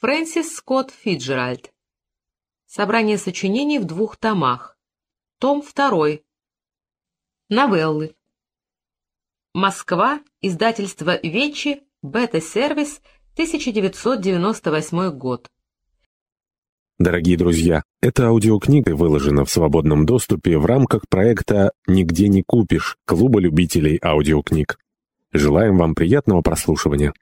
Фрэнсис Скотт Фиджеральд. Собрание сочинений в двух томах. Том 2. Новеллы. Москва. Издательство Вечи. Бета-сервис. 1998 год. Дорогие друзья, эта аудиокнига выложена в свободном доступе в рамках проекта «Нигде не купишь» Клуба любителей аудиокниг. Желаем вам приятного прослушивания.